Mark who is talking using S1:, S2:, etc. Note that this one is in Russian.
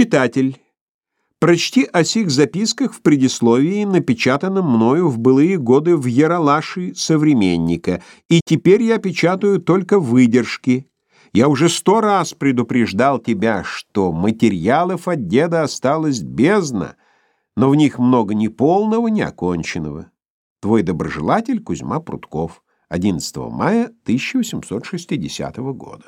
S1: Читатель, прочти о сих записках в предисловии, напечатанном мною в былые годы в Яралаши современника, и теперь я печатаю только выдержки. Я уже сто раз предупреждал тебя, что материалов от деда осталось бездна, но в них много неполного, неоконченного. Твой доброжелатель Кузьма Прутков. 11 мая 1860 года.